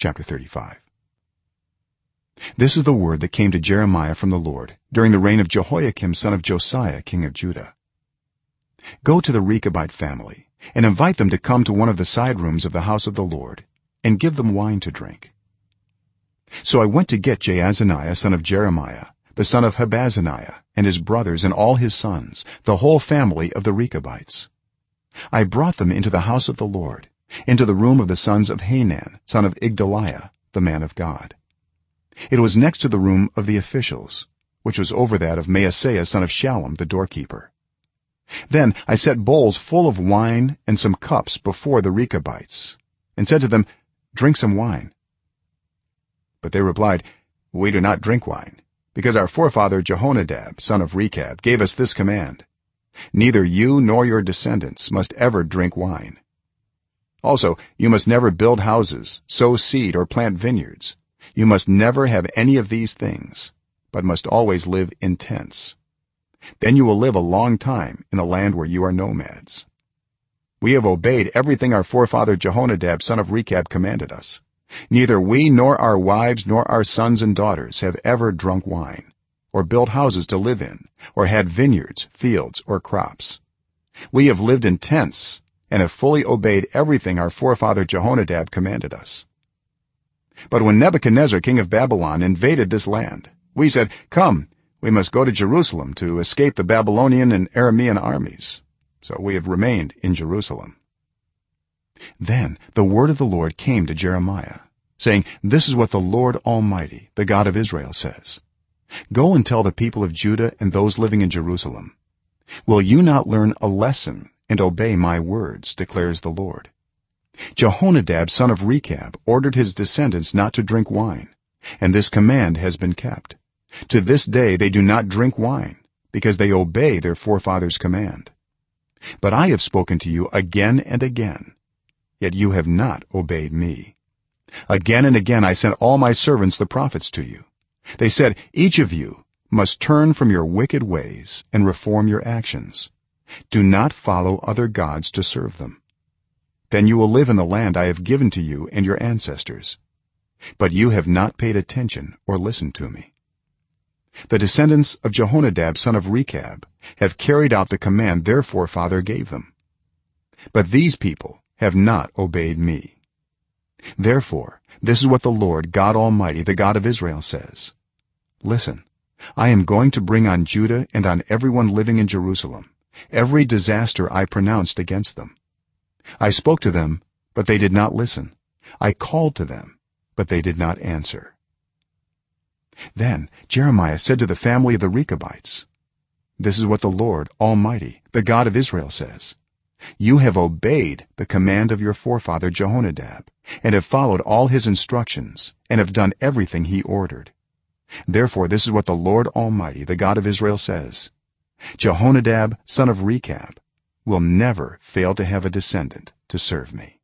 chapter 35 this is the word that came to jeremiah from the lord during the reign of jehoiakim son of josiah king of judah. Go to the rechabite family and invite them to come to one of the side rooms of the house of the lord and give them wine to drink. So i went to get jaazaniah son of jeremiah the son of habazziniah and his brothers and all his sons the whole family of the rechabites. I brought them into the house of the lord into the room of the sons of hanan son of igdaliah the man of god. It was next to the room of the officials which was over that of maaseiah son of shallum the doorkeeper. Then i set bowls full of wine and some cups before the rechabites and said to them drink some wine. But they replied we do not drink wine because our forefather jehonadab son of rechab gave us this command. Neither you nor your descendants must ever drink wine also you must never build houses sow seed or plant vineyards. You must never have any of these things but must always live in tents. Then you will live a long time in a land where you are nomads. We have obeyed everything our forefather jehonadab son of rechab commanded us. Neither we nor our wives nor our sons and daughters have ever drunk wine or built houses to live in or had vineyards fields or crops. We have lived in tents and have fully obeyed everything our forefather jehonadab commanded us. But when nebuchadnezzar king of babylon invaded this land we said come we must go to jerusalem to escape the babylonian and aramean armies. So we have remained in jerusalem. Then the word of the lord came to jeremiah saying this is what the lord almighty the god of israel says. Go and tell the people of judah and those living in jerusalem will you not learn a lesson and obey my words declares the lord. Jehonadab son of rechab ordered his descendants not to drink wine and this command has been kept. To this day they do not drink wine because they obey their forefathers command. But i have spoken to you again and again yet you have not obeyed me. Again and again i sent all my servants the prophets to you. They said each of you must turn from your wicked ways and reform your actions do not follow other gods to serve them. Then you will live in the land i have given to you and your ancestors. But you have not paid attention or listened to me. The descendants of jehonadab son of rechab have carried out the command their forefather gave them. But these people have not obeyed me. Therefore this is what the lord god almighty the god of israel says. Listen i am going to bring on judah and on everyone living in jerusalem every disaster i pronounced against them. I spoke to them but they did not listen. I called to them but they did not answer. Then jeremiah said to the family of the rechabites this is what the lord almighty the god of israel says. You have obeyed the command of your forefather jehonadab and have followed all his instructions and have done everything he ordered. Therefore this is what the lord almighty the god of israel says jehonadab son of rechab will never fail to have a descendant to serve me